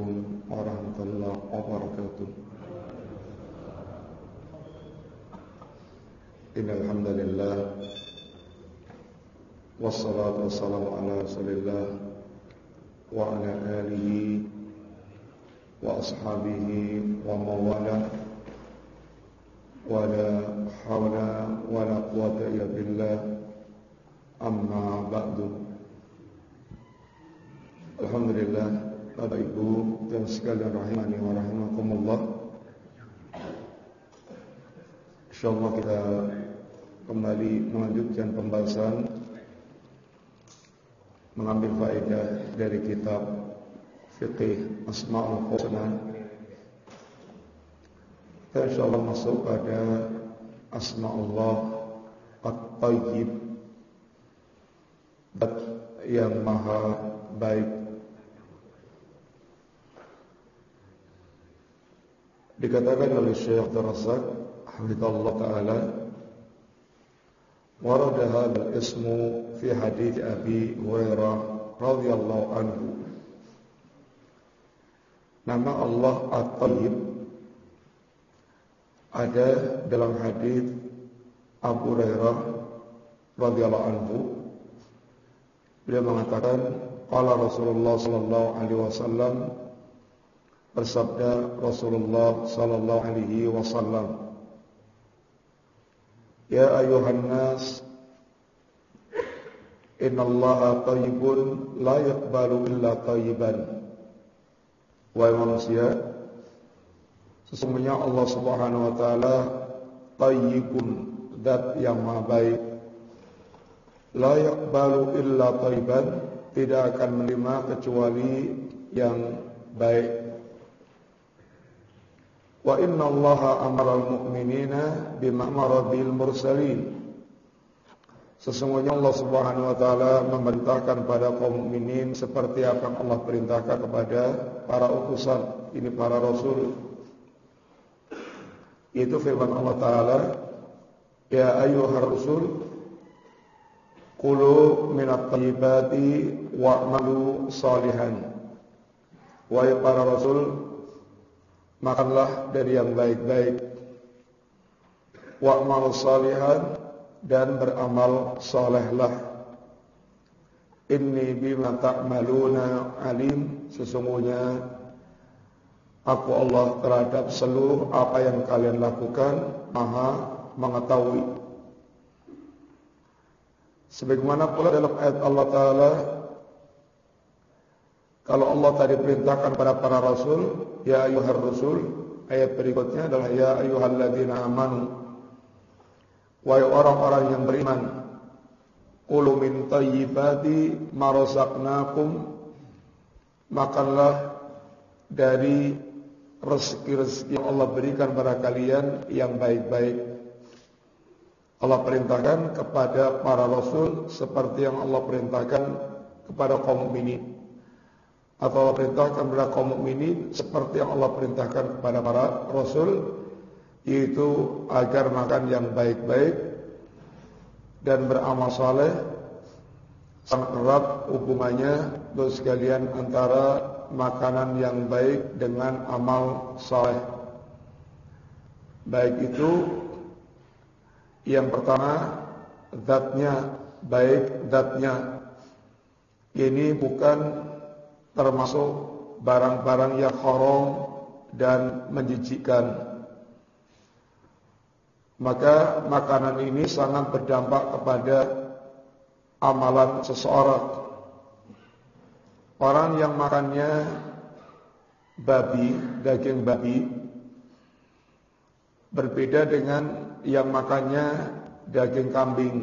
عليكم ورحمة الله وبركاته. إن الحمد لله والصلاة والسلام على رسول الله وعلى آله وأصحابه ومواله ولا حول ولا قوة إلا بالله. أما بعد. الحمد لله Bapak Ibu dan sekalian rahimani wa rahimakumullah. InsyaAllah kita kembali melanjutkan pembahasan Mengambil faedah dari kitab Fiqih Asma'ul Husna. Kita insyaAllah masuk pada Asma'ullah At-Tayyib. Yang maha baik Dikatakan oleh Syekh Tarasak Hafizallah Ta'ala Warada hadal ismu fi hadith Abi Hurairah radhiyallahu anhu Nama Allah At-Tayyib ada dalam hadis Abu Hurairah radhiyallahu anhu beliau mengatakan qala Rasulullah sallallahu alaihi wasallam bersabda Rasulullah sallallahu alaihi wasallam Ya ayuhan nas Innallaha tayyibun la yaqbalu illa tayyiban. Wahai manusia Sesungguhnya Allah Subhanahu wa taala tayyibun zat yang maha baik. La yaqbalu illa tayyiban tidak akan menerima kecuali yang baik Wa inna allaha amara al-mu'minina bima amara bil mursalin. Sesungguhnya Allah Subhanahu wa taala memerintahkan pada kaum mukminin seperti apa yang Allah perintahkan kepada para utusan, ini para rasul. Itu firman Allah taala, "Ya ayyuhar rusul, kulu minat thayyibati wa'malu salihan." Wahai para rasul, makanlah dari yang baik-baik. Wa'mal salihan dan beramal salehlah inni bima ta'maluna alim. Sesungguhnya aku Allah terhadap seluruh apa yang kalian lakukan maha mengetahui. Sebagaimana pula dalam ayat Allah taala kalau Allah tadi perintahkan pada para rasul, ya ayuhar rasul, ayat berikutnya adalah ya ayyuhalladzina amanu. Wahai orang-orang yang beriman, qulu min thayyibati ma makanlah dari rezeki-rezeki yang Allah berikan pada kalian yang baik-baik. Allah perintahkan kepada para rasul seperti yang Allah perintahkan kepada kaum mukminin atau Allah perintahkan kepada kaum mukminin seperti yang Allah perintahkan kepada para rasul yaitu agar makan yang baik-baik dan beramal saleh sangat erat hubungannya untuk sekalian antara makanan yang baik dengan amal saleh. Baik itu yang pertama zatnya baik zatnya. Ini bukan termasuk barang-barang yang haram dan menjijikkan. Maka makanan ini sangat berdampak kepada amalan seseorang. Orang yang makannya babi, daging babi, berbeda dengan yang makannya daging kambing.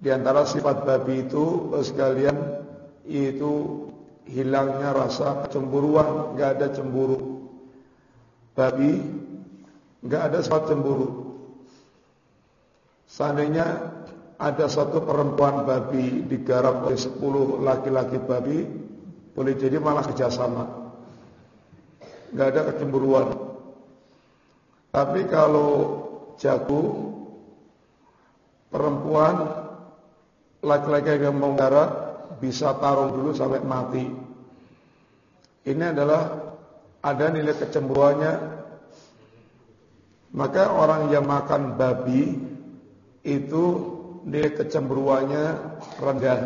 Di antara sifat babi itu sekalian itu hilangnya rasa kecemburuan, nggak ada cemburu. Babi nggak ada sifat cemburu. Seandainya ada satu perempuan babi digarap oleh sepuluh laki-laki babi, boleh jadi malah kerjasama. Nggak ada kecemburuan. Tapi kalau jago perempuan laki-laki yang mau garap bisa tarung dulu sampai mati. ini adalah ada nilai kecemburuannya. Maka orang yang makan babi itu nilai kecemburuannya rendah.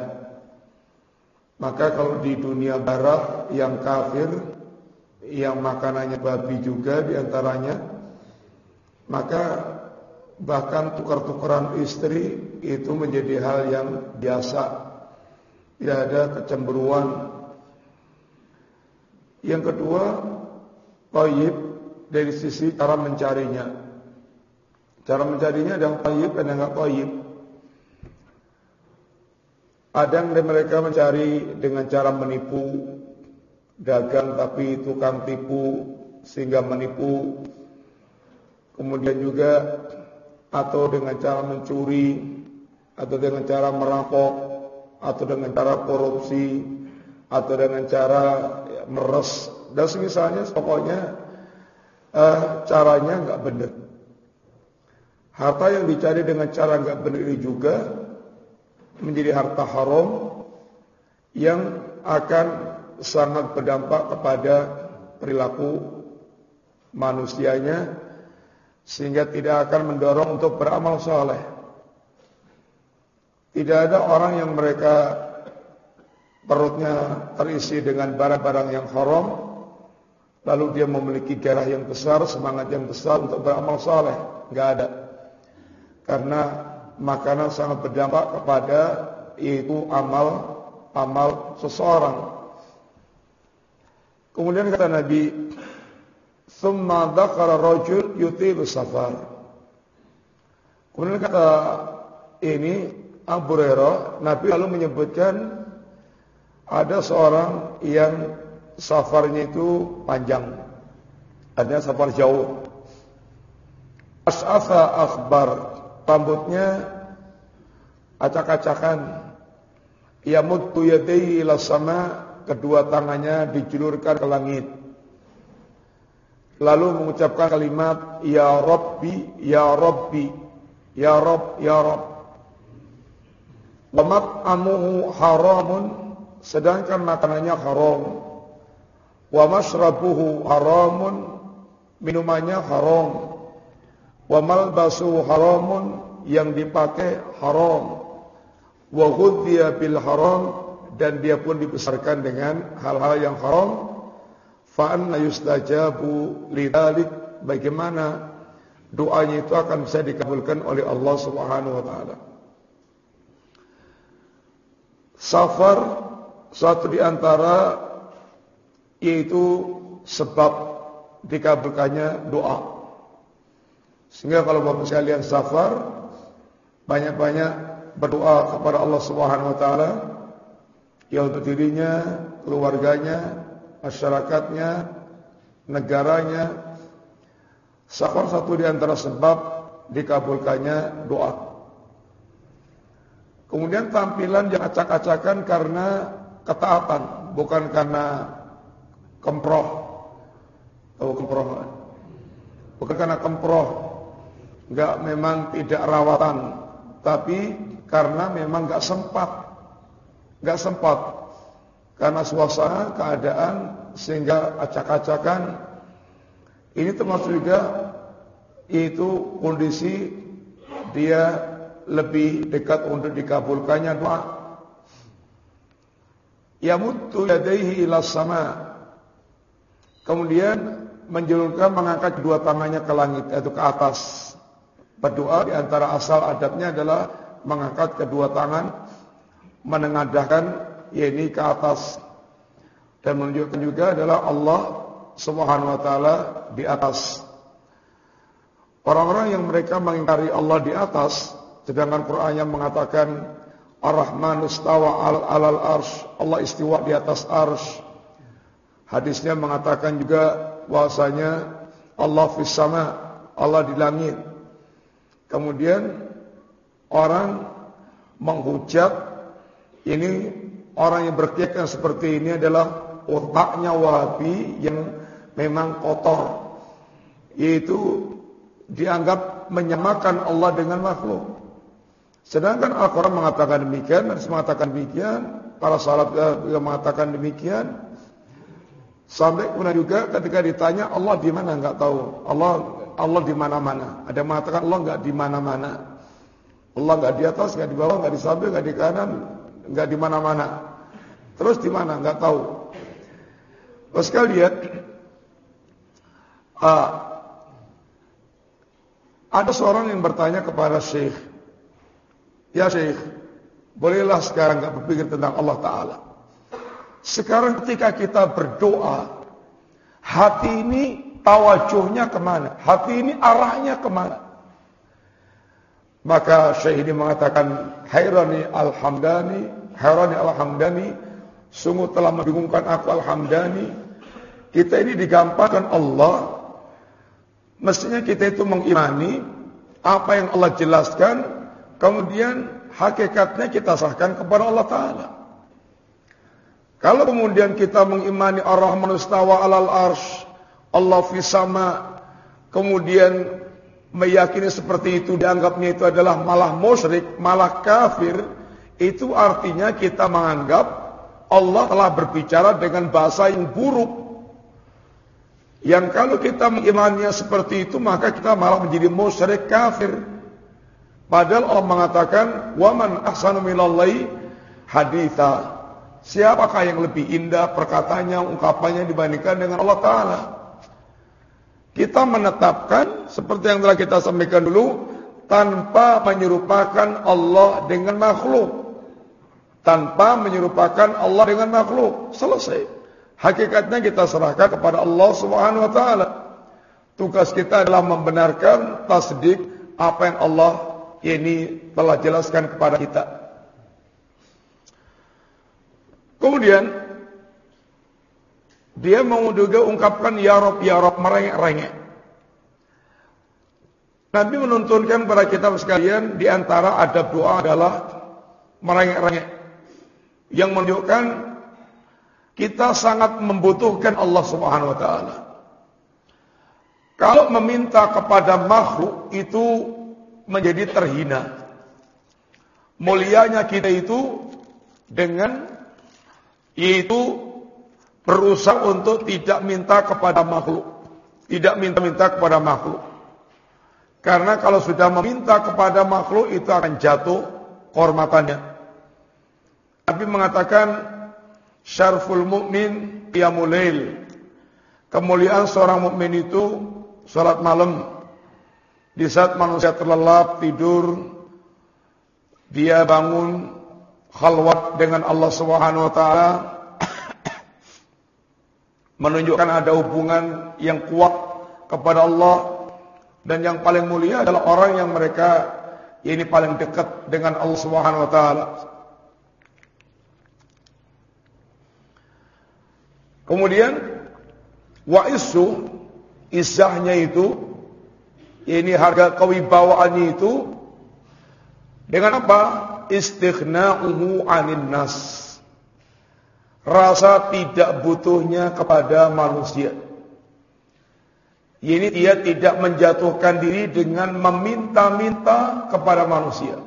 Maka kalau di dunia barat yang kafir yang makanannya babi juga di antaranya, maka bahkan tukar-tukaran istri itu menjadi hal yang biasa. Tidak ada kecemburuan. Yang kedua, Tayyib dari sisi cara mencarinya. Cara mencarinya ada yang tayyib dan yang tayyib. Ada yang mereka mencari dengan cara menipu dagang tapi tukang tipu sehingga menipu. Kemudian juga atau dengan cara mencuri atau dengan cara merampok atau dengan cara korupsi atau dengan cara meres dan semisalnya pokoknya uh, caranya nggak benar. Harta yang dicari dengan cara nggak benar ini juga menjadi harta haram yang akan sangat berdampak kepada perilaku manusianya sehingga tidak akan mendorong untuk beramal soleh. Tidak ada orang yang mereka perutnya terisi dengan barang-barang yang haram lalu dia memiliki gairah yang besar, semangat yang besar untuk beramal saleh, enggak ada. Karena makanan sangat berdampak kepada itu amal amal seseorang. Kemudian kata Nabi, "Tsumma dzakara rajul yutilu safar." Kemudian kata ini Abu Hurairah, Nabi lalu menyebutkan ada seorang yang safarnya itu panjang. Artinya safar jauh. As'afa akhbar. Rambutnya acak-acakan. Yamuddu yadayhi ila sama. Kedua tangannya dijulurkan ke langit. Lalu mengucapkan kalimat Ya Rabbi, Ya Rabbi, Ya Rabb, Ya Rabb. Wamat amuhu haramun. Sedangkan makanannya haram. Wa mashrabuhu haramun minumannya haram. Wa malbasuhu haramun yang dipakai haram. Wa ghudhiya bil haram dan dia pun dibesarkan dengan hal-hal yang haram. Fa anna yustajabu lidzalik bagaimana doanya itu akan bisa dikabulkan oleh Allah Subhanahu wa taala Safar suatu di antara yaitu sebab dikabulkannya doa. Sehingga kalau Bapak sekalian safar banyak-banyak berdoa kepada Allah Subhanahu wa taala ya untuk dirinya, keluarganya, masyarakatnya, negaranya. Safar satu di antara sebab dikabulkannya doa. Kemudian tampilan yang acak-acakan karena ketaatan, bukan karena kemproh. Tahu kemproh? Bukan karena kemproh, enggak memang tidak rawatan, tapi karena memang enggak sempat. Enggak sempat. Karena suasana, keadaan sehingga acak-acakan ini termasuk juga itu kondisi dia lebih dekat untuk dikabulkannya doa. Yamuttu yadaihi ila sama Kemudian menjulurkan mengangkat kedua tangannya ke langit yaitu ke atas. Berdoa di antara asal adabnya adalah mengangkat kedua tangan menengadahkan yakni ke atas dan menunjukkan juga adalah Allah Subhanahu wa taala di atas. Orang-orang yang mereka mengingkari Allah di atas sedangkan Quran yang mengatakan Ar-Rahman istawa al alal arsh, Allah istiwa di atas arsh. Hadisnya mengatakan juga bahwasanya Allah fis sama, Allah di langit. Kemudian orang menghujat ini orang yang berkeyakinan seperti ini adalah otaknya wahabi yang memang kotor. Yaitu dianggap menyamakan Allah dengan makhluk. Sedangkan Al-Quran mengatakan demikian dan mengatakan demikian, para sahabat juga mengatakan demikian. Sampai kemudian juga ketika ditanya Allah di mana nggak tahu. Allah Allah di mana-mana. Ada yang mengatakan Allah nggak di mana-mana. Allah nggak di atas, nggak di bawah, nggak di samping, nggak di kanan, nggak di mana-mana. Terus di mana? Nggak tahu. Terus kalian, uh, ada seorang yang bertanya kepada Syekh, ya Syekh, bolehlah sekarang nggak berpikir tentang Allah Taala. Sekarang ketika kita berdoa, hati ini tawajuhnya ke mana? Hati ini arahnya ke mana? Maka Syekh ini mengatakan, Hairani alhamdani, Hairani alhamdani, sungguh telah membingungkan aku alhamdani. Kita ini digampangkan Allah. Mestinya kita itu mengimani apa yang Allah jelaskan, kemudian hakikatnya kita sahkan kepada Allah Ta'ala. Kalau kemudian kita mengimani ar-Rahman istawa alal arsh, Allah fisama, kemudian meyakini seperti itu dianggapnya itu adalah malah musyrik, malah kafir, itu artinya kita menganggap Allah telah berbicara dengan bahasa yang buruk. Yang kalau kita mengimaninya seperti itu maka kita malah menjadi musyrik kafir. Padahal Allah mengatakan, "Waman ahsanu minallahi haditha." Siapakah yang lebih indah perkataannya, ungkapannya dibandingkan dengan Allah Ta'ala? Kita menetapkan, seperti yang telah kita sampaikan dulu, tanpa menyerupakan Allah dengan makhluk. Tanpa menyerupakan Allah dengan makhluk. Selesai. Hakikatnya kita serahkan kepada Allah Subhanahu wa taala. Tugas kita adalah membenarkan tasdik apa yang Allah ini telah jelaskan kepada kita. Kemudian dia mau juga ungkapkan ya Rob ya Rob merengek-rengek. Nabi menuntunkan kepada kita sekalian di antara adab doa adalah merengek-rengek yang menunjukkan kita sangat membutuhkan Allah Subhanahu wa taala. Kalau meminta kepada makhluk itu menjadi terhina. Mulianya kita itu dengan yaitu berusaha untuk tidak minta kepada makhluk. Tidak minta-minta kepada makhluk. Karena kalau sudah meminta kepada makhluk itu akan jatuh kehormatannya. Nabi mengatakan syarful mukmin qiyamul Kemuliaan seorang mukmin itu salat malam. Di saat manusia terlelap tidur dia bangun khalwat dengan Allah Subhanahu wa taala menunjukkan ada hubungan yang kuat kepada Allah dan yang paling mulia adalah orang yang mereka ini paling dekat dengan Allah Subhanahu wa taala. Kemudian wa isu isahnya itu ini harga kewibawaannya itu dengan apa? istighna'uhu 'anil nas. Rasa tidak butuhnya kepada manusia. Ini dia tidak menjatuhkan diri dengan meminta-minta kepada manusia.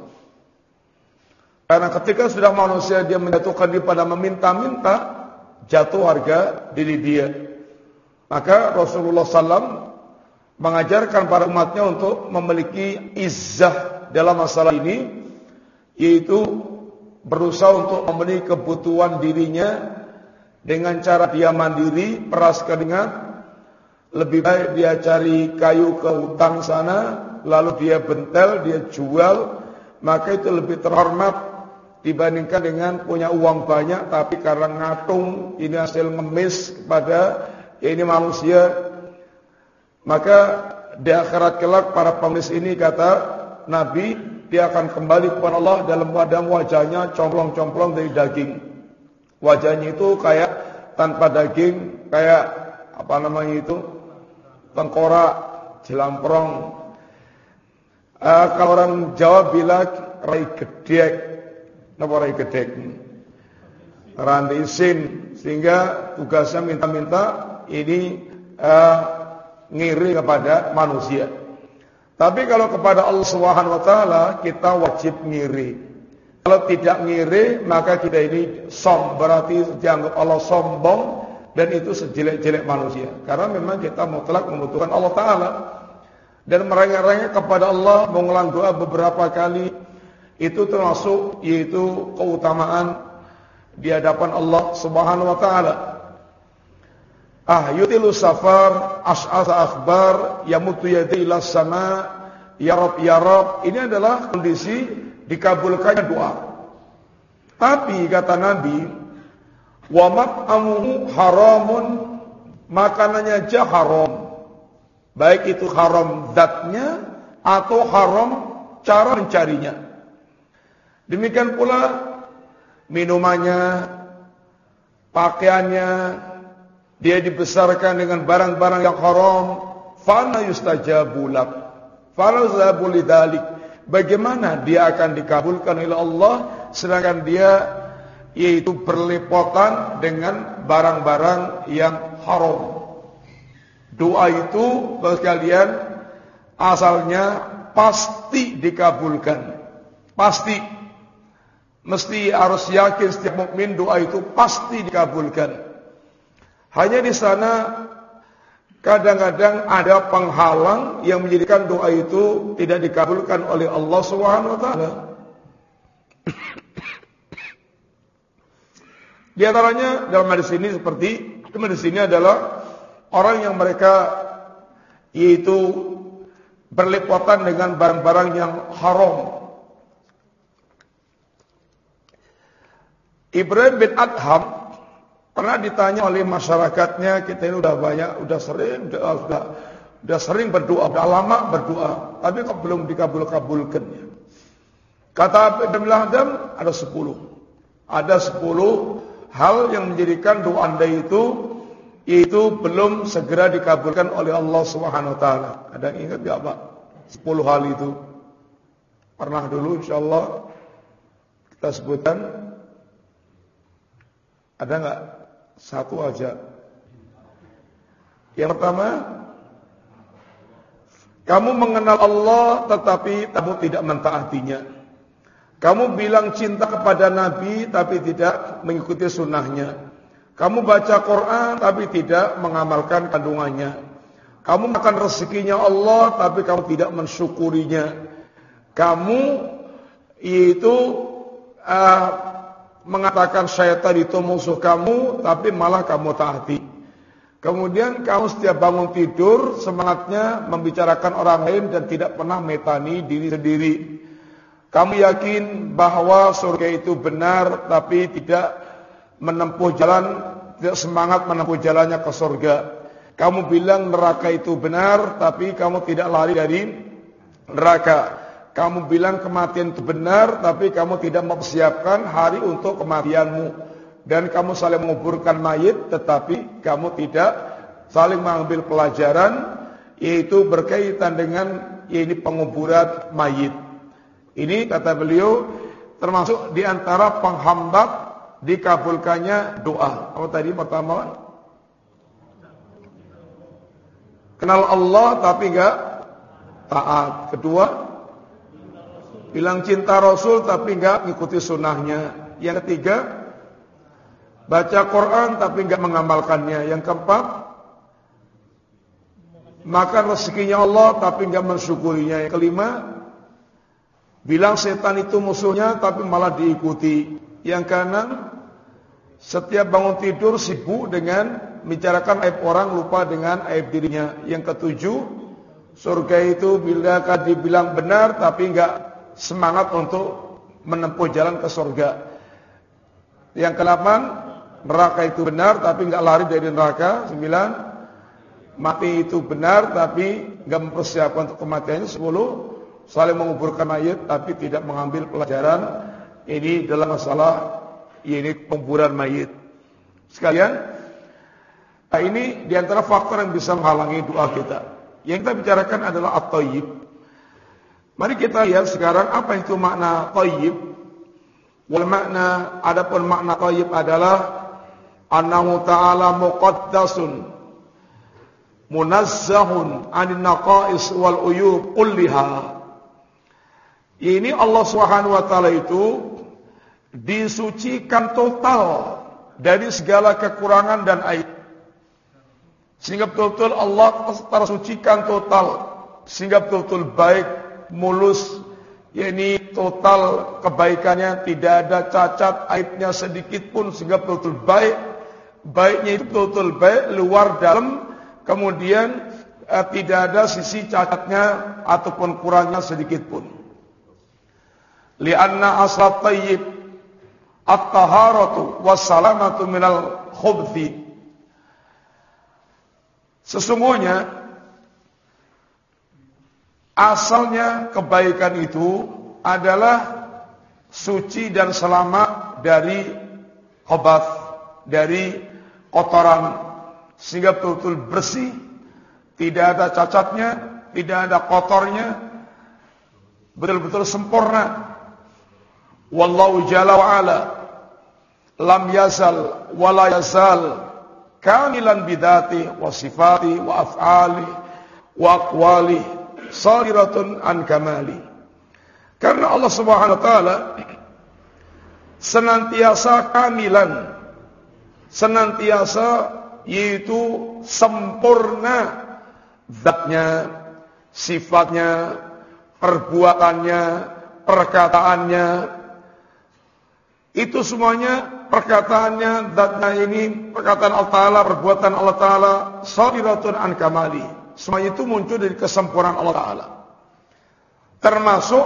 Karena ketika sudah manusia dia menjatuhkan diri pada meminta-minta, jatuh harga diri dia. Maka Rasulullah SAW mengajarkan para umatnya untuk memiliki izzah dalam masalah ini yaitu berusaha untuk memenuhi kebutuhan dirinya dengan cara dia mandiri, peras keringat, lebih baik dia cari kayu ke hutan sana, lalu dia bentel, dia jual, maka itu lebih terhormat dibandingkan dengan punya uang banyak tapi karena ngatung ini hasil ngemis kepada ya ini manusia maka di akhirat kelak para pengemis ini kata Nabi dia akan kembali kepada Allah dalam badan wajahnya complong-complong dari daging. Wajahnya itu kayak tanpa daging, kayak apa namanya itu? Tengkorak, jelamprong. Uh, kalau orang Jawa bilang rai gedek. Napa rai gedek? Randisin sehingga tugasnya minta-minta ini uh, ngiri kepada manusia. Tapi kalau kepada Allah Subhanahu wa taala kita wajib ngiri. Kalau tidak ngiri maka kita ini som berarti dianggap Allah sombong dan itu sejelek-jelek manusia. Karena memang kita mutlak membutuhkan Allah Ta'ala. Dan merengek-rengek kepada Allah, mengulang doa beberapa kali. Itu termasuk yaitu keutamaan di hadapan Allah Subhanahu Wa Ta'ala. Ah yutilu safar as'asa akhbar yamutu yadi ila sama ya rab ya rab ini adalah kondisi dikabulkannya doa. Tapi kata Nabi Wa mat'amuhu haramun makanannya aja haram. Baik itu haram zatnya atau haram cara mencarinya. Demikian pula minumannya, pakaiannya, dia dibesarkan dengan barang-barang yang haram, fana yustajabu lak. Fana yustajabu lidalik. Bagaimana dia akan dikabulkan oleh Allah sedangkan dia yaitu berlepotan dengan barang-barang yang haram. Doa itu sekalian asalnya pasti dikabulkan. Pasti. Mesti harus yakin setiap mukmin doa itu pasti dikabulkan. Hanya di sana kadang-kadang ada penghalang yang menjadikan doa itu tidak dikabulkan oleh Allah Subhanahu wa taala. Di antaranya dalam hadis ini seperti hadis ini adalah orang yang mereka yaitu berlepotan dengan barang-barang yang haram. Ibrahim bin Adham pernah ditanya oleh masyarakatnya, kita ini udah banyak, udah sering, udah, udah, sering berdoa, udah lama berdoa, tapi kok belum dikabul-kabulkannya. Kata Ibrahim bin Adham ada sepuluh. Ada sepuluh hal yang menjadikan doa Anda itu itu belum segera dikabulkan oleh Allah Subhanahu wa taala. Ada yang ingat enggak, Pak? 10 hal itu. Pernah dulu insyaallah kita sebutkan ada enggak satu aja? Yang pertama, kamu mengenal Allah tetapi kamu tidak mentaatinya. Kamu bilang cinta kepada Nabi tapi tidak mengikuti sunnahnya. Kamu baca Quran tapi tidak mengamalkan kandungannya. Kamu makan rezekinya Allah tapi kamu tidak mensyukurinya. Kamu itu uh, mengatakan syaitan itu musuh kamu tapi malah kamu taati. Kemudian kamu setiap bangun tidur semangatnya membicarakan orang lain dan tidak pernah metani diri sendiri. Kamu yakin bahwa surga itu benar tapi tidak menempuh jalan, tidak semangat menempuh jalannya ke surga. Kamu bilang neraka itu benar tapi kamu tidak lari dari neraka. Kamu bilang kematian itu benar tapi kamu tidak mempersiapkan hari untuk kematianmu. Dan kamu saling menguburkan mayit tetapi kamu tidak saling mengambil pelajaran yaitu berkaitan dengan ini penguburan mayit. Ini kata beliau termasuk di antara penghambat dikabulkannya doa. Apa tadi pertama? Kenal Allah tapi enggak taat. Kedua, bilang cinta Rasul tapi enggak mengikuti sunnahnya. Yang ketiga, baca Quran tapi enggak mengamalkannya. Yang keempat, makan rezekinya Allah tapi enggak mensyukurinya. Yang kelima, Bilang setan itu musuhnya tapi malah diikuti. Yang keenam, setiap bangun tidur sibuk dengan bicarakan aib orang lupa dengan aib dirinya. Yang ketujuh, surga itu bila dibilang benar tapi enggak semangat untuk menempuh jalan ke surga. Yang kedelapan, neraka itu benar tapi enggak lari dari neraka. Sembilan, mati itu benar tapi enggak mempersiapkan untuk kematiannya. Sepuluh, saling menguburkan mayat tapi tidak mengambil pelajaran ini dalam masalah ini penguburan mayat. Sekalian, nah ini di antara faktor yang bisa menghalangi doa kita. Yang kita bicarakan adalah at-tayyib. Mari kita lihat sekarang apa itu makna tayyib. Wal makna adapun makna tayyib adalah annahu ta'ala muqaddasun munazzahun anin naqais wal uyub kulliha ini Allah Subhanahu wa taala itu disucikan total dari segala kekurangan dan aib. Sehingga betul-betul Allah tersucikan total. Sehingga betul-betul baik, mulus, yakni total kebaikannya tidak ada cacat aibnya sedikit pun sehingga betul-betul baik. Baiknya itu betul-betul baik luar dalam. Kemudian eh, tidak ada sisi cacatnya ataupun kurangnya sedikit pun. Lianna asal tayyib at-taharatu wassalamatu minal khubthi. Sesungguhnya Asalnya kebaikan itu adalah suci dan selamat dari obat, dari kotoran, sehingga betul-betul bersih, tidak ada cacatnya, tidak ada kotornya, betul-betul sempurna. Wallahu jalla wa ala lam yazal wa la yazal kamilan bidati wa sifati wa af'ali wa aqwali saliratun an kamali. Karena Allah Subhanahu wa taala senantiasa kamilan, senantiasa yaitu sempurna zatnya, sifatnya, perbuatannya, perkataannya. Itu semuanya perkataannya, zatnya ini, perkataan Allah Ta'ala, perbuatan Allah Ta'ala, saliratun an kamali semua itu muncul dari kesempurnaan Allah Ta'ala. Termasuk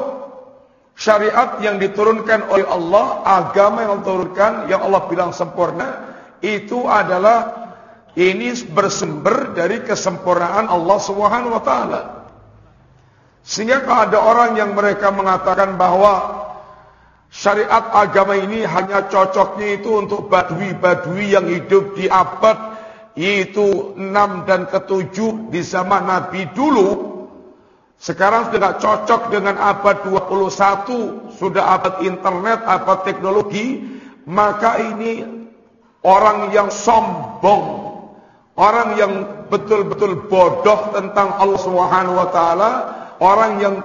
syariat yang diturunkan oleh Allah, agama yang diturunkan, yang Allah bilang sempurna, itu adalah ini bersumber dari kesempurnaan Allah Subhanahu wa taala. Sehingga kalau ada orang yang mereka mengatakan bahwa syariat agama ini hanya cocoknya itu untuk badui-badui yang hidup di abad yaitu 6 dan ke-7 di zaman Nabi dulu. Sekarang sudah cocok dengan abad 21 sudah abad internet abad teknologi. Maka ini orang yang sombong. Orang yang betul-betul bodoh tentang Allah Subhanahu wa taala. Orang yang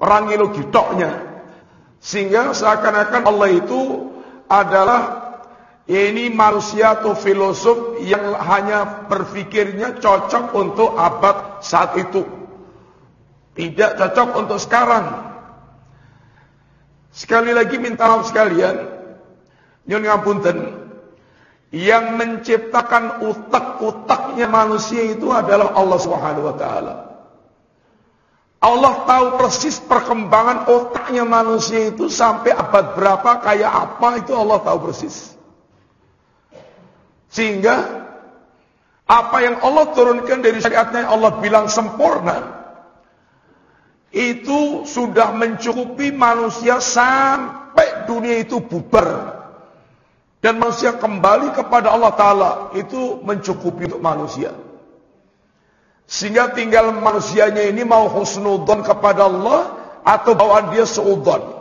rangilu gitoknya sehingga seakan-akan Allah itu adalah ini manusia atau filosof yang hanya berpikirnya cocok untuk abad saat itu. Tidak cocok untuk sekarang. Sekali lagi minta maaf sekalian. Nyun ngapunten. Yang menciptakan utak-utaknya manusia itu adalah Allah Subhanahu wa taala. Allah tahu persis perkembangan otaknya manusia itu sampai abad berapa, kayak apa itu Allah tahu persis. Sehingga apa yang Allah turunkan dari syariatnya Allah bilang sempurna. Itu sudah mencukupi manusia sampai dunia itu bubar. Dan manusia kembali kepada Allah Ta'ala itu mencukupi untuk manusia. Sehingga tinggal manusianya ini mau husnudon kepada Allah atau bawaan dia seudon.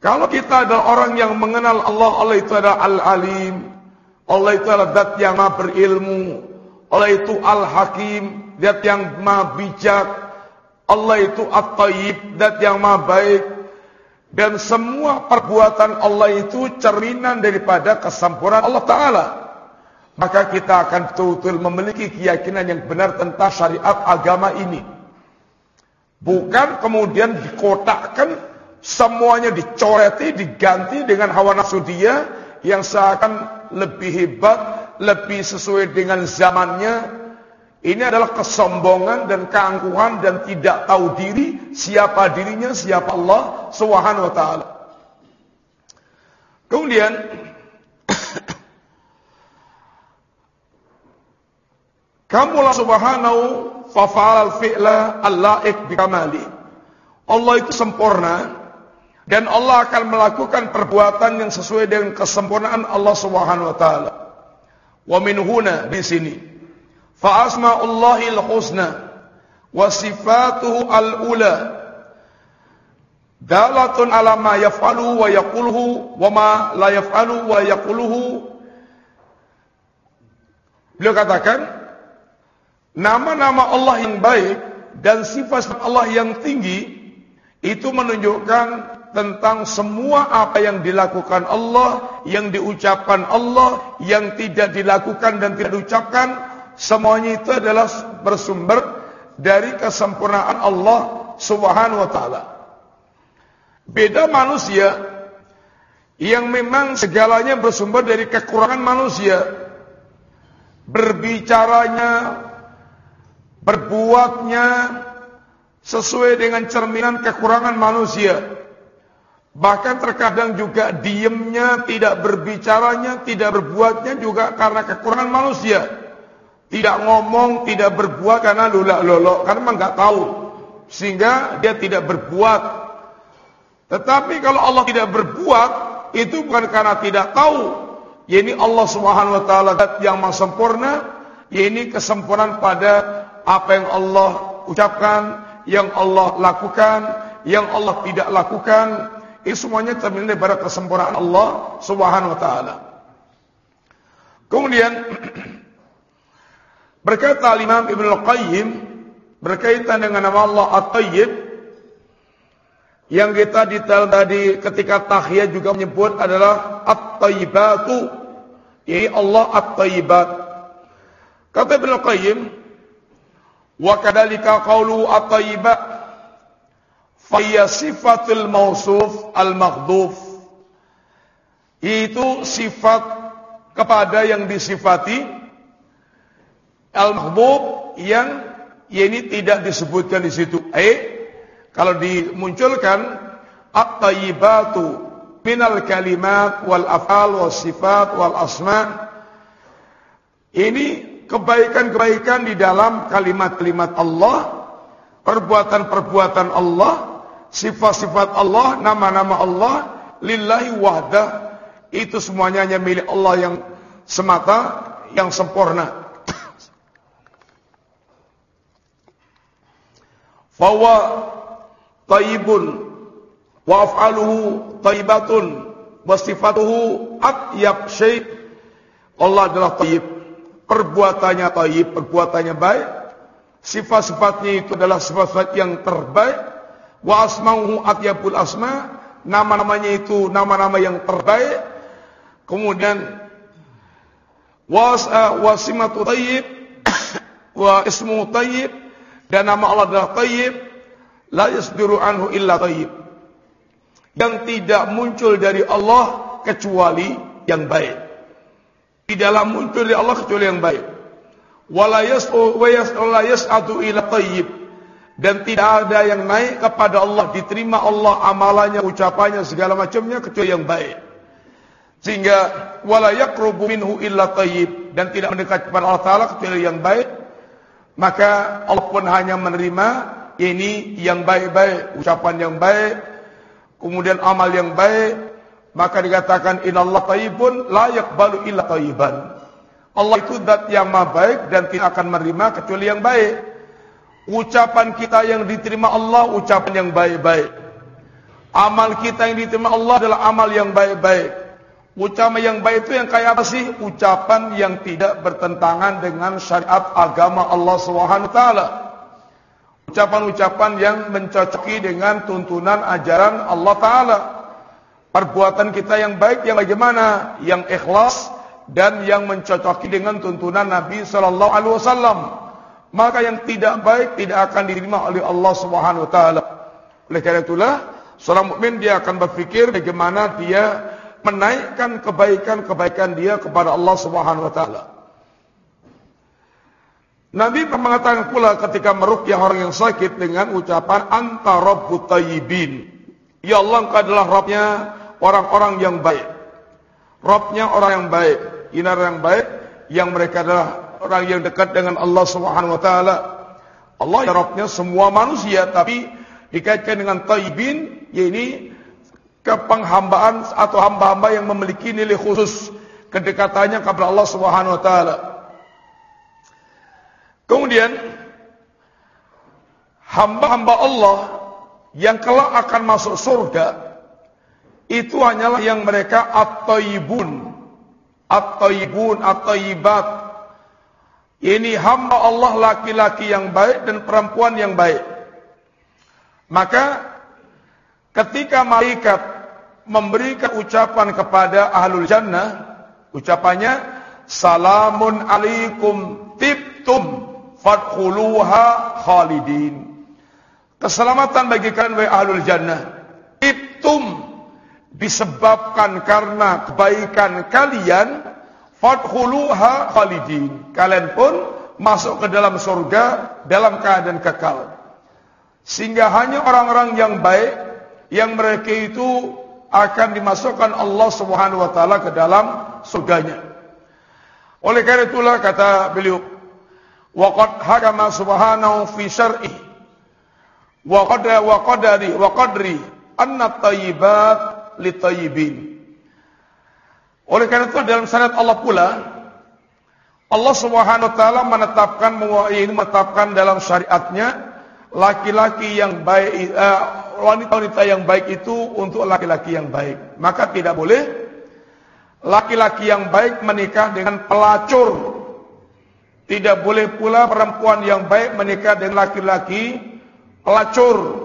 Kalau kita adalah orang yang mengenal Allah Allah itu adalah Al-Alim Allah itu adalah zat yang maha berilmu. Allah itu al-hakim, zat yang maha bijak. Allah itu at-tayyib, zat yang maha baik. Dan semua perbuatan Allah itu cerminan daripada kesempurnaan Allah Ta'ala. Maka kita akan betul-betul memiliki keyakinan yang benar tentang syariat agama ini. Bukan kemudian dikotakkan, semuanya dicoreti, diganti dengan hawa nafsu dia, yang seakan lebih hebat, lebih sesuai dengan zamannya. Ini adalah kesombongan dan keangkuhan dan tidak tahu diri siapa dirinya, siapa Allah Subhanahu wa taala. Kemudian Kamulah subhanahu fa'al fi'la al-la'iq. Allah itu sempurna dan Allah akan melakukan perbuatan yang sesuai dengan kesempurnaan Allah Subhanahu wa taala. Wa min huna di sini. Fa asma'ullahil husna wa sifatuhu al-ula. Dalatun ala ma yaf'alu wa yaquluhu wa ma la yaf'alu wa yaquluhu. Beliau katakan nama-nama Allah yang baik dan sifat Allah yang tinggi itu menunjukkan tentang semua apa yang dilakukan Allah, yang diucapkan Allah, yang tidak dilakukan dan tidak diucapkan, semuanya itu adalah bersumber dari kesempurnaan Allah Subhanahu wa taala. Beda manusia yang memang segalanya bersumber dari kekurangan manusia. Berbicaranya, berbuatnya sesuai dengan cerminan kekurangan manusia. Bahkan terkadang juga diemnya, tidak berbicaranya, tidak berbuatnya juga karena kekurangan manusia. Tidak ngomong, tidak berbuat karena lulak lolok, karena memang nggak tahu. Sehingga dia tidak berbuat. Tetapi kalau Allah tidak berbuat, itu bukan karena tidak tahu. Ini Allah Subhanahu wa taala yang maha sempurna, ini kesempurnaan pada apa yang Allah ucapkan, yang Allah lakukan, yang Allah tidak lakukan, ini semuanya cermin daripada kesempurnaan Allah Subhanahu wa taala. Kemudian berkata Imam Ibnu Qayyim berkaitan dengan nama Allah At-Tayyib yang kita di tadi ketika tahiyat juga menyebut adalah At-Tayyibatu yaitu Allah At-Tayyibat. Kata Ibnu Qayyim wa kadzalika qaulu At-Tayyibat Faya mausuf al-maghduf. Itu sifat kepada yang disifati al-maghduf yang ini tidak disebutkan di situ. Eh, kalau dimunculkan at-tayyibatu minal kalimat wal afal wal sifat wal asma. Ini kebaikan-kebaikan di dalam kalimat-kalimat Allah, perbuatan-perbuatan Allah sifat-sifat Allah, nama-nama Allah, lillahi wahdah. Itu semuanya hanya milik Allah yang semata, yang sempurna. Fawa taibun wa af'aluhu taibatun wa sifatuhu atyab syai' Allah adalah taib. Perbuatannya taib, perbuatannya baik. Sifat-sifatnya itu adalah sifat-sifat yang terbaik wa asmauhu atyabul asma nama-namanya itu nama-nama yang terbaik. Kemudian was uh, wasimatu tayyib wa ismu tayyib dan nama Allah adalah tayyib la yasdiru anhu illa tayyib. Yang tidak muncul dari Allah kecuali yang baik. Tidaklah muncul dari Allah kecuali yang baik. Wala yas'u wa yas'u ila tayyib dan tidak ada yang naik kepada Allah diterima Allah amalannya ucapannya segala macamnya kecuali yang baik. Sehingga wala yaqrubu minhu illa tayyib. Dan tidak mendekat kepada Allah taala kecuali yang baik. Maka Allah pun hanya menerima ini yang baik-baik ucapan yang baik kemudian amal yang baik. Maka dikatakan inallah tayyibun la yaqbalu illa tayyiban. Allah itu zat yang maha baik dan tidak akan menerima kecuali yang baik Ucapan kita yang diterima Allah ucapan yang baik-baik. Amal kita yang diterima Allah adalah amal yang baik-baik. Ucapan yang baik itu yang kayak apa sih? Ucapan yang tidak bertentangan dengan syariat agama Allah Subhanahu taala. Ucapan-ucapan yang mencocoki dengan tuntunan ajaran Allah taala. Perbuatan kita yang baik yang bagaimana? Yang ikhlas dan yang mencocoki dengan tuntunan Nabi sallallahu alaihi wasallam maka yang tidak baik tidak akan diterima oleh Allah Subhanahu wa taala. Oleh karena itulah seorang mukmin dia akan berpikir bagaimana dia menaikkan kebaikan-kebaikan dia kepada Allah Subhanahu wa taala. Nabi mengatakan pula ketika merukyah orang yang sakit dengan ucapan anta rabbut tayyibin. Ya Allah engkau adalah Rabbnya orang-orang yang baik. Rabbnya orang yang baik. Orang yang baik yang mereka adalah orang yang dekat dengan Allah Subhanahu wa taala. Allah ya Rabbnya semua manusia tapi dikaitkan dengan taibin yaitu kepenghambaan atau hamba-hamba yang memiliki nilai khusus kedekatannya kepada Allah Subhanahu wa taala. Kemudian hamba-hamba Allah yang kelak akan masuk surga itu hanyalah yang mereka at-tayyibun at-tayyibun at-tayyibat ini hamba Allah laki-laki yang baik dan perempuan yang baik. Maka ketika malaikat memberikan ucapan kepada ahlul jannah, ucapannya salamun alaikum tibtum fadkhuluha khalidin. Keselamatan bagi kalian wahai ahlul jannah. Tibtum disebabkan karena kebaikan kalian fadkhuluha khalidin. Kalian pun masuk ke dalam surga dalam keadaan kekal. Sehingga hanya orang-orang yang baik yang mereka itu akan dimasukkan Allah Subhanahu wa taala ke dalam surganya. Oleh karena itulah kata beliau, waqad hakama subhanahu fi syar'i wa qadra wa qadari wa qadri anna tayyibat. Oleh karena itu dalam syariat Allah pula Allah Subhanahu wa taala menetapkan ini menetapkan dalam syariatnya laki-laki yang baik eh, wanita-wanita yang baik itu untuk laki-laki yang baik. Maka tidak boleh laki-laki yang baik menikah dengan pelacur. Tidak boleh pula perempuan yang baik menikah dengan laki-laki pelacur.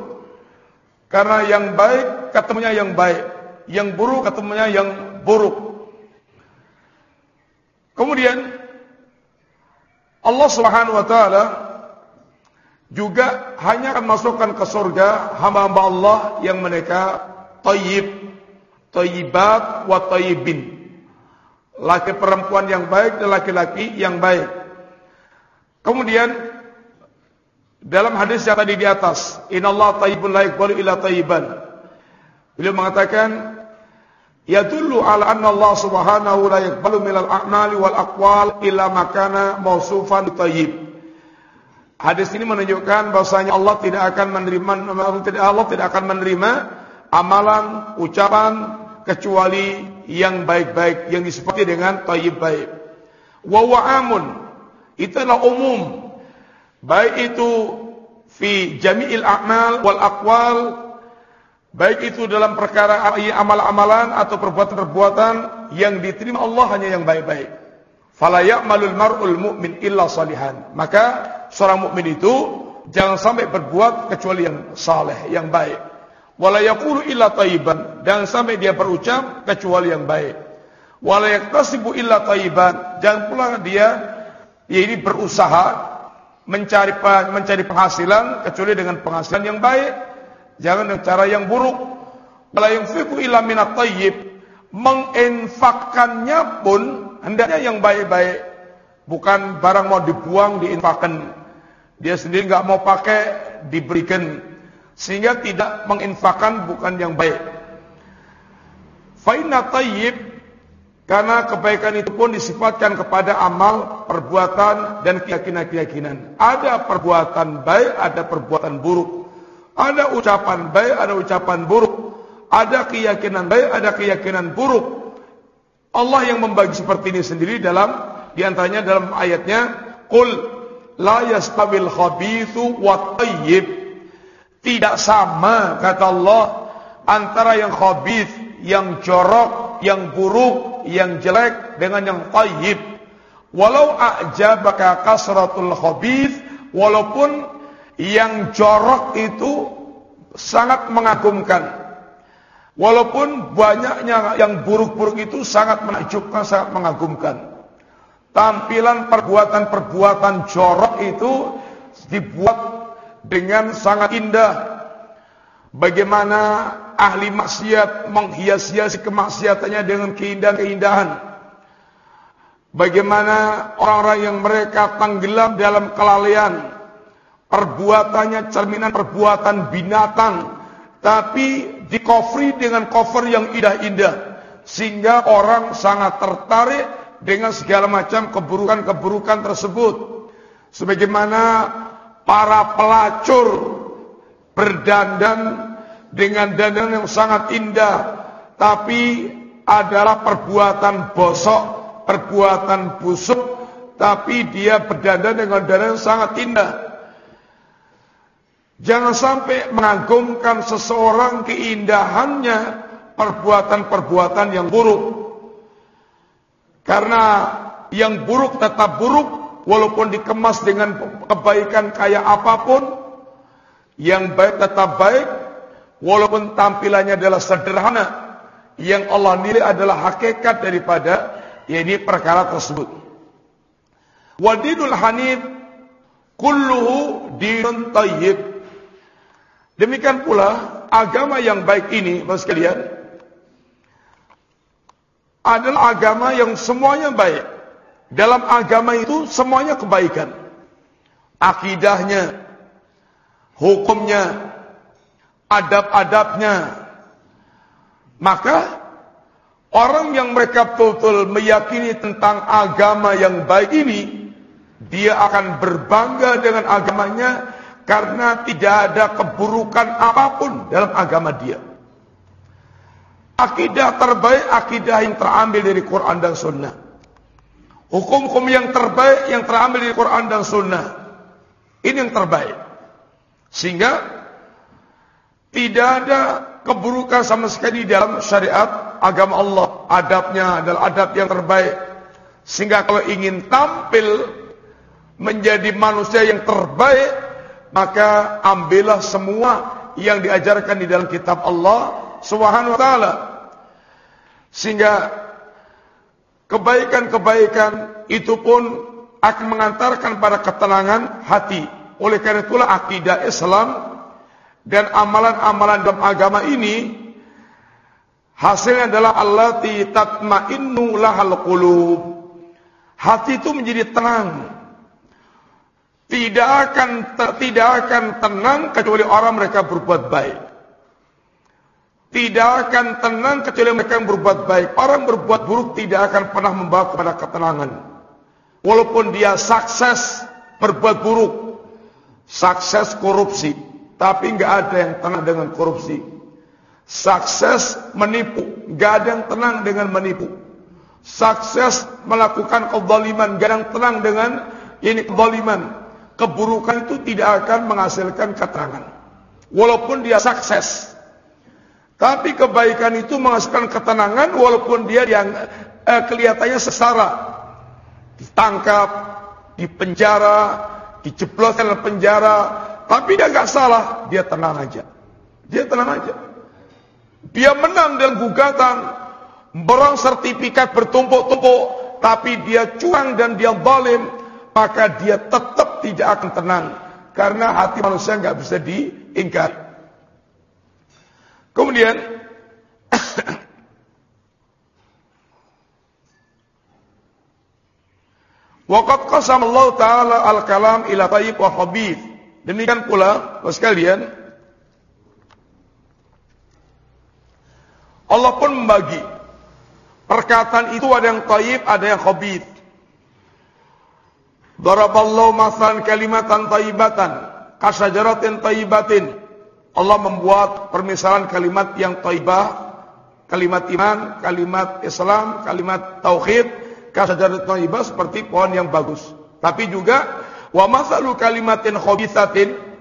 Karena yang baik ketemunya yang baik, yang buruk ketemunya yang buruk. Kemudian Allah Subhanahu wa taala juga hanya akan masukkan ke surga hamba-hamba Allah yang mereka tayyib, tayyibat wa tayyibin. Laki perempuan yang baik dan laki-laki yang baik. Kemudian dalam hadis yang tadi di atas, innallaha tayyibun la yaqbalu illa. Beliau mengatakan yadullu ala anna Allah subhanahu la yakbalu minal a'mali wal aqwal illa makana mausufan tayyib. Hadis ini menunjukkan bahwasanya Allah tidak akan menerima Allah tidak akan menerima amalan, ucapan kecuali yang baik-baik yang disebut dengan tayyib baik. Wa amun itu adalah umum. Baik itu fi jami'il a'mal wal aqwal Baik itu dalam perkara amal-amalan atau perbuatan-perbuatan yang diterima Allah hanya yang baik-baik. Fala ya'malul mar'ul mu'min illa salihan. Maka seorang mukmin itu jangan sampai berbuat kecuali yang saleh, yang baik. Wala yaqulu illa tayyiban. Dan sampai dia berucap kecuali yang baik. Wala yaktasibu illa tayyiban. Jangan pula dia ya ini berusaha mencari mencari penghasilan kecuali dengan penghasilan yang baik Jangan dengan cara yang buruk. Wala yunfiqu illa minat tayyib. Menginfakkannya pun hendaknya yang baik-baik. Bukan barang mau dibuang diinfakkan. Dia sendiri nggak mau pakai diberikan. Sehingga tidak menginfakkan bukan yang baik. Fa'inna tayyib karena kebaikan itu pun disifatkan kepada amal, perbuatan, dan keyakinan-keyakinan. Ada perbuatan baik, ada perbuatan buruk. Ada ucapan baik, ada ucapan buruk. Ada keyakinan baik, ada keyakinan buruk. Allah yang membagi seperti ini sendiri dalam di antaranya dalam ayatnya Qul la yastabil khabithu wa tayyib Tidak sama kata Allah antara yang khabith, yang jorok, yang buruk, yang jelek dengan yang tayyib. Walau a'jabaka kasratul khabith walaupun yang jorok itu sangat mengagumkan. Walaupun banyaknya yang buruk-buruk itu sangat menakjubkan, sangat mengagumkan. Tampilan perbuatan-perbuatan jorok itu dibuat dengan sangat indah. Bagaimana ahli maksiat menghias-hiasi kemaksiatannya dengan keindahan-keindahan. Bagaimana orang-orang yang mereka tenggelam dalam kelalaian perbuatannya cerminan perbuatan binatang. Tapi dikofri dengan cover yang indah-indah. Sehingga orang sangat tertarik dengan segala macam keburukan-keburukan tersebut. Sebagaimana para pelacur berdandan dengan dandan yang sangat indah. Tapi adalah perbuatan bosok perbuatan busuk. Tapi dia berdandan dengan dandan yang sangat indah Jangan sampai mengagumkan seseorang keindahannya perbuatan-perbuatan yang buruk. Karena yang buruk tetap buruk walaupun dikemas dengan kebaikan kaya apa pun. Yang baik tetap baik walaupun tampilannya adalah sederhana, yang Allah nilai adalah hakikat daripada ini perkara tersebut. Wadidul hanif kulluhu dinun tayyib. Demikian pula agama yang baik ini, Bapak sekalian, adalah agama yang semuanya baik. Dalam agama itu semuanya kebaikan. Akidahnya, hukumnya, adab-adabnya. Maka orang yang mereka betul-betul meyakini tentang agama yang baik ini, dia akan berbangga dengan agamanya karena tidak ada keburukan apa pun dalam agama dia. Akidah terbaik, akidah yang terambil dari Quran dan Sunnah. Hukum-hukum yang terbaik yang terambil dari Quran dan Sunnah. Ini yang terbaik. Sehingga tidak ada keburukan sama sekali dalam syariat agama Allah. Adabnya adalah adab yang terbaik. Sehingga kalau ingin tampil menjadi manusia yang terbaik, maka ambillah semua yang diajarkan di dalam kitab Allah Subhanahu wa taala. Sehingga kebaikan-kebaikan itu pun akan mengantarkan pada ketenangan hati. Oleh karena itulah akidah Islam dan amalan-amalan dalam agama ini hasilnya adalah allati tatma'innu lahal qulub. Hati itu menjadi tenang. Tidak akan tidak akan tenang kecuali orang mereka berbuat baik. Tidak akan tenang kecuali mereka yang berbuat baik. Orang berbuat buruk tidak akan pernah membawa kepada ketenangan. Walaupun dia sukses berbuat buruk, sukses korupsi, tapi nggak ada yang tenang dengan korupsi. Sukses menipu, nggak ada yang tenang dengan menipu. Sukses melakukan kezaliman, nggak ada yang tenang dengan ini kezaliman. Keburukan itu tidak akan menghasilkan keterangan. Walaupun dia sukses. Tapi kebaikan itu menghasilkan ketenangan walaupun dia yang eh, kelihatannya sesara. Ditangkap, dipenjara, dijebloskan dalam penjara, tapi dia nggak salah, dia tenang aja. Dia tenang aja. Dia menang dalam gugatan, berang sertifikat bertumpuk-tumpuk, tapi dia curang dan dia zalim, maka dia tetap tidak akan tenang karena hati manusia nggak bisa diingkari. Kemudian Waqad qasam Allah Ta'ala al-kalam ila tayyib wa khabith. Demikian pula, sekalian, Allah pun membagi. Perkataan itu ada yang tayyib, ada yang khabith. Daraballahu masalan kalimatan tayyibatan, kasajaratin tayyibatin. Allah membuat permisalan kalimat yang taibah, kalimat iman, kalimat Islam, kalimat tauhid, kasajarat taibah seperti pohon yang bagus. Tapi juga wa masalu kalimatin khabithatin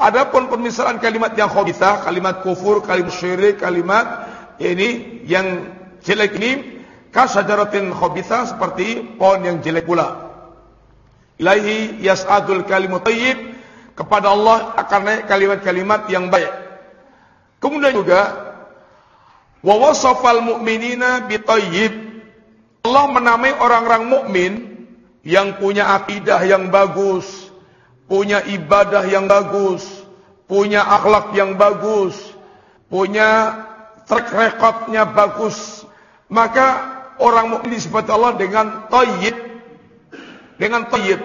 Adapun permisalan kalimat yang khabithah, kalimat kufur, kalimat syirik, kalimat ini yang jelek ini kasajaratin khabithah seperti pohon yang jelek pula. Ilahi yas'adul kalimut thayyib kepada Allah akan naik kalimat-kalimat yang baik. Kemudian juga wa wasafal mu'minina bitayyib. Allah menamai orang-orang mukmin yang punya akidah yang bagus, punya ibadah yang bagus, punya akhlak yang bagus, punya track recordnya bagus. Maka orang mukmin disebut Allah dengan tayyib. Dengan tayyib.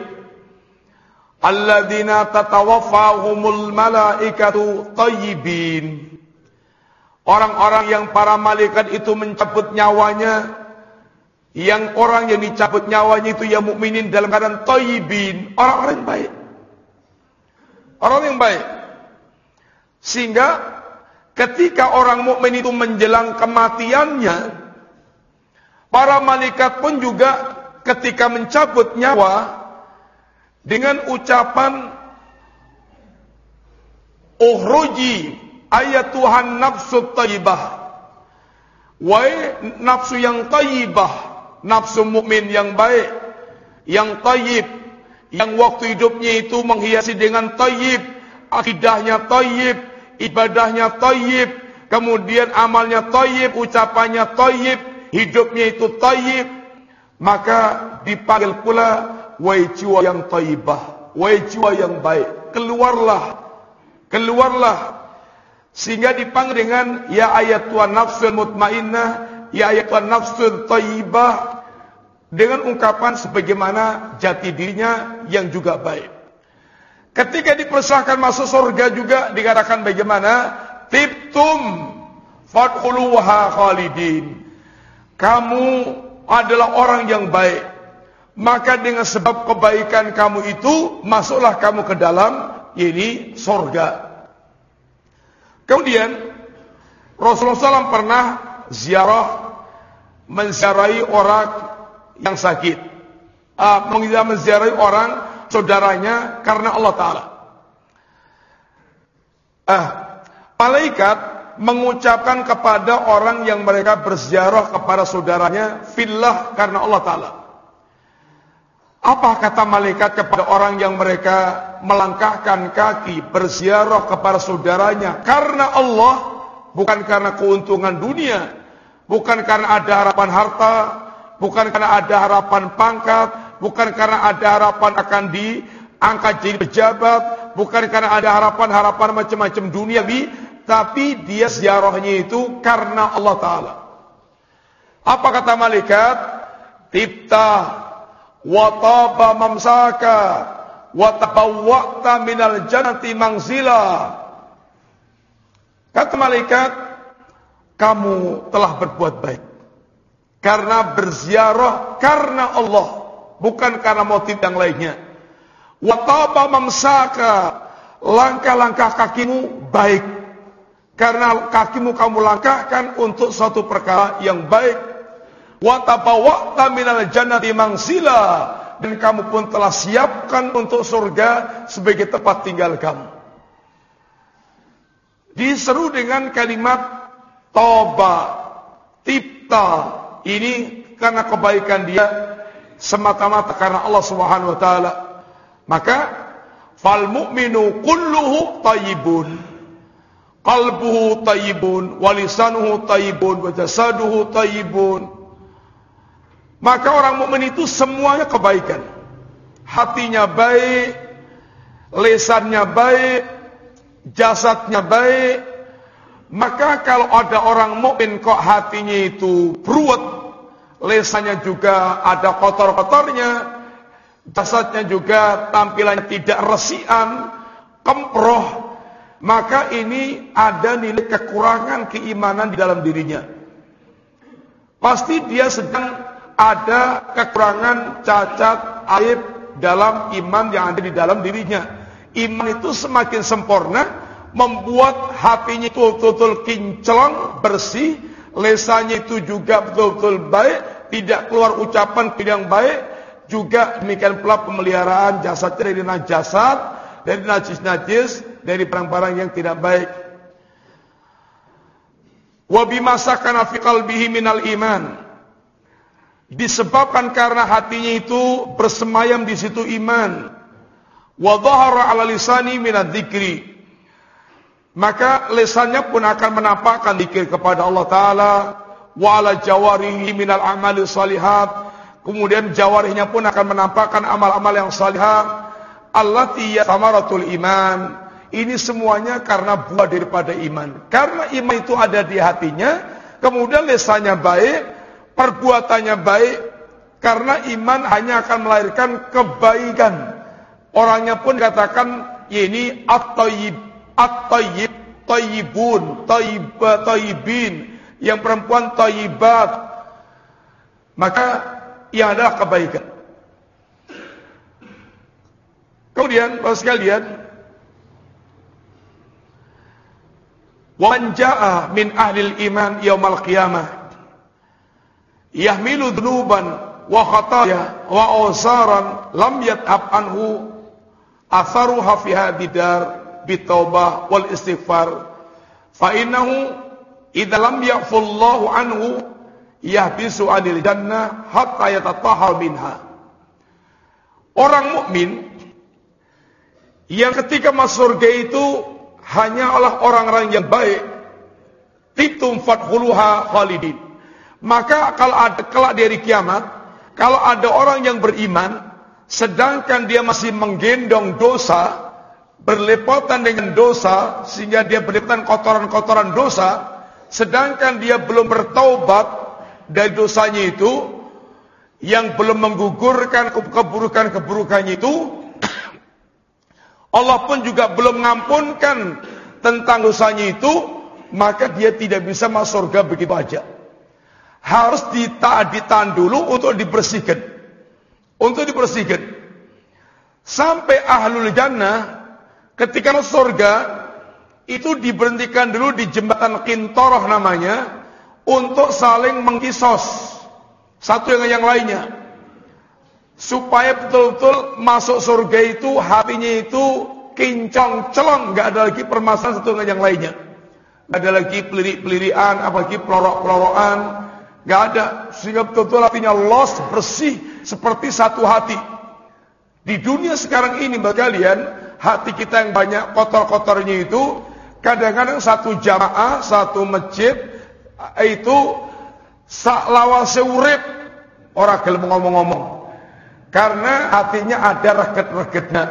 Alladzina tatawaffahumul malaikatu tayyibin. Orang-orang yang para malaikat itu mencabut nyawanya yang orang yang dicabut nyawanya itu yang mukminin dalam keadaan tayyibin orang-orang yang baik. Orang yang baik. Sehingga ketika orang mukmin itu menjelang kematiannya para malaikat pun juga ketika mencabut nyawa dengan ucapan Uhruji ayat Tuhan nafsu taibah. Wahai nafsu yang taibah, nafsu mukmin yang baik, yang taib, yang waktu hidupnya itu menghiasi dengan taib, akidahnya taib, ibadahnya tayyib, kemudian amalnya tayyib, ucapannya tayyib, hidupnya itu tayyib, maka dipanggil pula wahai jiwa yang tayyibah, wahai jiwa yang baik, keluarlah, keluarlah sehingga dipanggil dengan ya ayat Tuhan nafsul mutmainnah, ya ayat Tuhan nafsul tayyibah dengan ungkapan sebagaimana jati dirinya yang juga baik. Ketika dipersilahkan masuk surga juga dikatakan bagaimana? Tibtum fadkhuluha khalidin. Kamu adalah orang yang baik. Maka dengan sebab kebaikan kamu itu masuklah kamu ke dalam ini surga. Kemudian Rasulullah SAW pernah ziarah menziarahi orang yang sakit. Uh, menziarahi orang saudaranya karena Allah Ta'ala. Ah, malaikat mengucapkan kepada orang yang mereka berziarah kepada saudaranya fillah karena Allah Ta'ala. Apa kata malaikat kepada orang yang mereka melangkahkan kaki berziarah kepada saudaranya karena Allah, bukan karena keuntungan dunia, bukan karena ada harapan harta, bukan karena ada harapan pangkat, bukan karena ada harapan akan diangkat jadi pejabat, bukan karena ada harapan-harapan macam-macam dunia, tapi dia ziarahnya itu karena Allah Ta'ala. Apa kata malaikat? Tipta wa taba mamsaka wa tabawwa'ta minal jannati manzila kata malaikat kamu telah berbuat baik karena berziarah karena Allah bukan karena motif yang lainnya wa taba mamsaka langkah-langkah kakimu baik karena kakimu kamu langkahkan untuk suatu perkara yang baik wa tabawwa'ta minal jannati mangsila dan kamu pun telah siapkan untuk surga sebagai tempat tinggal kamu. Diseru dengan kalimat toba, tipta. Ini karena kebaikan dia semata-mata karena Allah Subhanahu wa taala. Maka fal mu'minu kulluhu tayyibun. Qalbuhu tayyibun, walisanuhu tayyibun, wa jasaduhu tayyibun. Maka orang mukmin itu semuanya kebaikan. Hatinya baik, lesannya baik, jasadnya baik. Maka kalau ada orang mukmin kok hatinya itu beruat, lesannya juga ada kotor-kotornya, jasadnya juga tampilannya tidak resian, kemproh, maka ini ada nilai kekurangan keimanan di dalam dirinya. Pasti dia sedang ada kekurangan, cacat, aib dalam iman yang ada di dalam dirinya. Iman itu semakin sempurna, membuat hatinya itu betul-betul kinclong, bersih, lesanya itu juga betul-betul baik, tidak keluar ucapan yang baik, juga demikian pula pemeliharaan jasadnya dari najasat, dari najis-najis, dari barang-barang yang tidak baik. Wa bimasakana fi qalbihi iman. Disebabkan karena hatinya itu bersemayam di situ iman. Wa ala lisani minadz dzikri. Maka lesannya pun akan menampakkan zikir kepada Allah taala. Wa ala jawarihi minal amali salihat. Kemudian jawarihnya pun akan menampakkan amal-amal yang salihat. Allati samaratul iman ini semuanya karena buah daripada iman karena iman itu ada di hatinya kemudian lesannya baik perbuatannya baik karena iman hanya akan melahirkan kebaikan. Orangnya pun katakan ini at-tayyib, at-tayyib, tayyibun, tayyib, tayyibin, yang perempuan tayyibat. Maka yang adalah kebaikan. Kemudian, Bapak sekalian, Ja'a min ahlil iman yaumal qiyamah. Yahmilu dhunuban wa khataya wa awsaran lam yat'ab anhu atharuha fi hadidar bitaubah wal istighfar. Fa innahu idza lam ya'fullahu anhu yahbisu anil jannah hatta yatatahhar minha. Orang mukmin yang ketika masuk surga itu hanya oleh orang-orang yang baik. Titum fathuluha khalidin. Maka kalau ada kelak di hari kiamat, kalau ada orang yang beriman, sedangkan dia masih menggendong dosa, berlepotan dengan dosa, sehingga dia berlepotan kotoran-kotoran dosa, sedangkan dia belum bertaubat dari dosanya itu, yang belum menggugurkan keburukan-keburukannya itu, Allah pun juga belum mengampunkan tentang dosanya itu, maka dia tidak bisa masuk surga begitu saja harus ditahan dulu untuk dibersihkan. Untuk dibersihkan. Sampai ahlul jannah ketika masuk surga itu diberhentikan dulu di jembatan Kintoroh namanya untuk saling mengkisos satu dengan yang lainnya supaya betul-betul masuk surga itu hatinya itu kincong celong nggak ada lagi permasalahan satu dengan yang lainnya nggak ada lagi pelirik-pelirian apalagi pelorok-pelorokan Gak ada. Sehingga betul-betul hatinya lost, bersih. Seperti satu hati. Di dunia sekarang ini bagi kalian, hati kita yang banyak kotor-kotornya itu, kadang-kadang satu jamaah, satu masjid, itu lawa seurip. Orang gelem ngomong-ngomong. Karena hatinya ada reget-regetnya.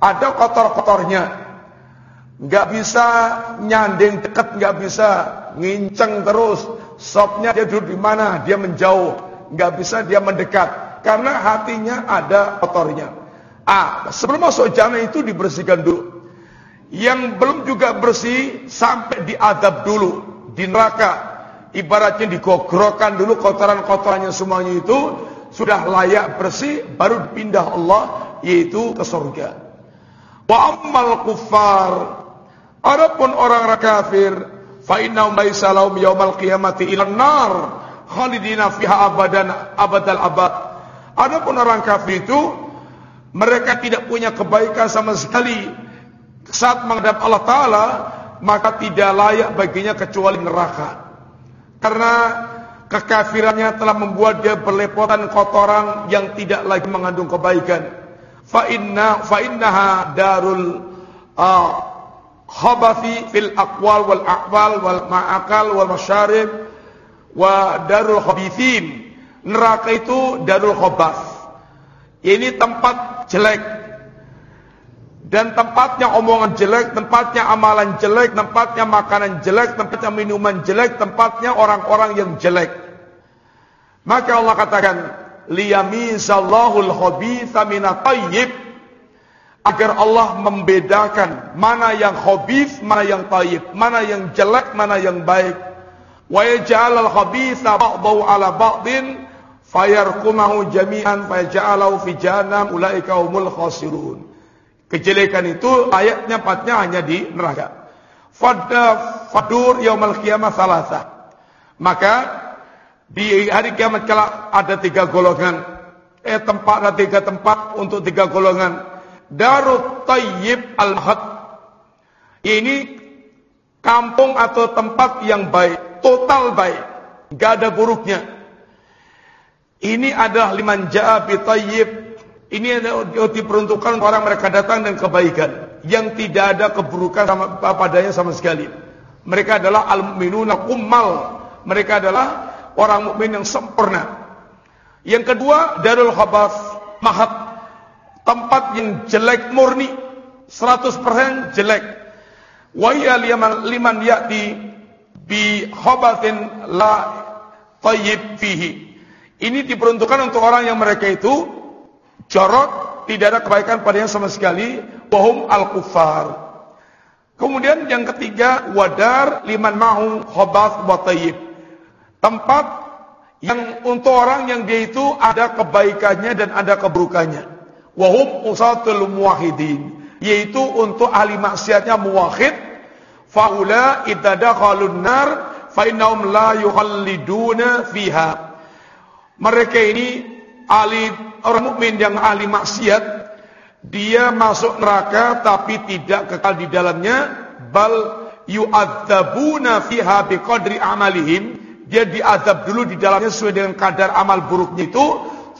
Ada kotor-kotornya. Gak bisa nyanding deket, gak bisa nginceng terus Sopnya dia duduk di mana? Dia menjauh. Nggak bisa dia mendekat. Karena hatinya ada kotornya. Ah, sebelum masuk jannah itu dibersihkan dulu. Yang belum juga bersih sampai diadab dulu di neraka. Ibaratnya digogrokkan dulu kotoran-kotorannya semuanya itu sudah layak bersih baru dipindah Allah yaitu ke surga. Wa ammal kuffar Adapun orang kafir fa innahum laisa lahum yaumal qiyamati ila nar khalidina fiha abadan abadal abad. Adapun orang kafir itu mereka tidak punya kebaikan sama sekali. Saat menghadap Allah taala maka tidak layak baginya kecuali neraka. Karena kekafirannya telah membuat dia berlepotan kotoran yang tidak lagi mengandung kebaikan. Fa inna fa innaha darul uh, khabathi fil aqwal wal aqwal wal ma'akal wal masyarib wa darul khabithin. Neraka itu darul khabath. Ini tempat jelek dan tempatnya omongan jelek, tempatnya amalan jelek, tempatnya makanan jelek, tempatnya minuman jelek, tempatnya orang-orang yang jelek. Maka Allah katakan, liyamizallahu al-khabitha minat tayyib agar Allah membedakan mana yang khabith, mana yang tayyib, mana yang jelek, mana yang baik. Wa yaj'al al-khabitha ba'dahu 'ala ba'din fayarkumahu jami'an fayaj'alahu fi jahannam ulaika humul khasirun. Kejelekan itu ayatnya patnya hanya di neraka. Fadda fadur yaumal qiyamah salasa. Maka di hari kiamat kala ada tiga golongan. Eh tempat ada tiga tempat untuk tiga golongan Darut Tayyib Al-Had. Ini kampung atau tempat yang baik, total baik, gak ada buruknya. Ini adalah liman ja'a bi tayyib. Ini diperuntukkan orang mereka datang dan kebaikan yang tidak ada keburukan sama, padanya sama sekali. Mereka adalah al-mu'minuna kummal. Mereka adalah orang mukmin yang sempurna. Yang kedua, darul khabas, mahat tempat yang jelek murni 100% jelek wa ya liman liman yati bi khabathin la tayyib fihi ini diperuntukkan untuk orang yang mereka itu jorok tidak ada kebaikan padanya sama sekali. Wahum al kufar kemudian yang ketiga wadar liman mahu khabath wa tayyib. Tempat yang untuk orang yang dia itu ada kebaikannya dan ada keburukannya. Wahum usatul muwahidin. Yaitu untuk ahli maksiatnya muwahid. Faula idadakhalun nar fa innahum la yukhalliduna fiha. Mereka ini ahli orang mukmin yang ahli maksiat dia masuk neraka tapi tidak kekal di dalamnya. Bal yu'adzabuna fiha biqadri amalihim. Dia diazab dulu di dalamnya sesuai dengan kadar amal buruknya itu.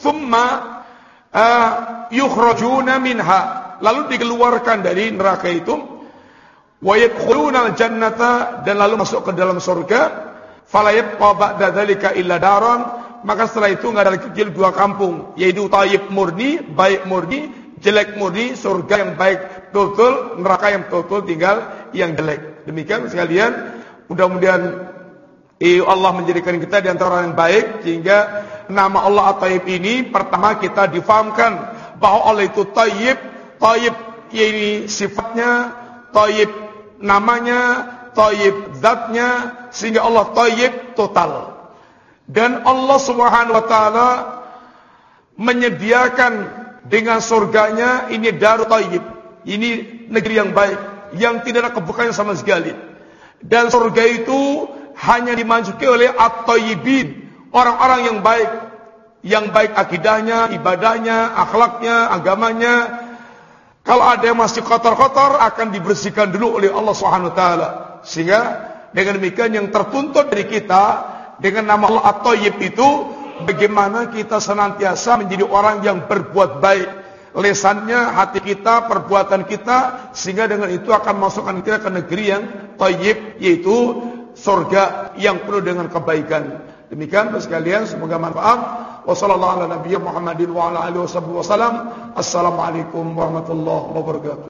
Thumma uh, yukhrajuna minha. Lalu dikeluarkan dari neraka itu. Wa yadkhuluna al-jannata. Dan lalu masuk ke dalam surga. Fala yabqa ba'da dzalika illa daran maka setelah itu enggak ada lagi kecil dua kampung. Yaitu tayyib murni baik murni jelek murni surga yang baik. Total neraka yang total tinggal yang jelek. Demikian sekalian mudah-mudahan eh, Allah menjadikan kita di antara orang yang baik sehingga nama Allah At-Tayyib ini pertama kita difahamkan bahwa Allah itu Tayyib Tayyib ini sifatnya Tayyib namanya, Taib zatnya, sehingga Allah Taib total. Dan Allah Subhanahu wa taala menyediakan dengan surganya ini Darut Taib. Ini negeri yang baik yang tidak ada kebukaan sama sekali. Dan surga itu hanya dimasuki oleh at-tayyibin, orang-orang yang baik, yang baik akidahnya, ibadahnya, akhlaknya, agamanya, kalau ada yang masih kotor-kotor akan dibersihkan dulu oleh Allah Subhanahu wa taala. Sehingga dengan demikian yang tertuntut dari kita dengan nama Allah At-Thayyib itu bagaimana kita senantiasa menjadi orang yang berbuat baik. Lesannya, hati kita, perbuatan kita sehingga dengan itu akan masukkan kita ke negeri yang thayyib yaitu surga yang penuh dengan kebaikan. Demikian sekalian semoga manfaat. Wassalamualaikum warahmatullahi wabarakatuh.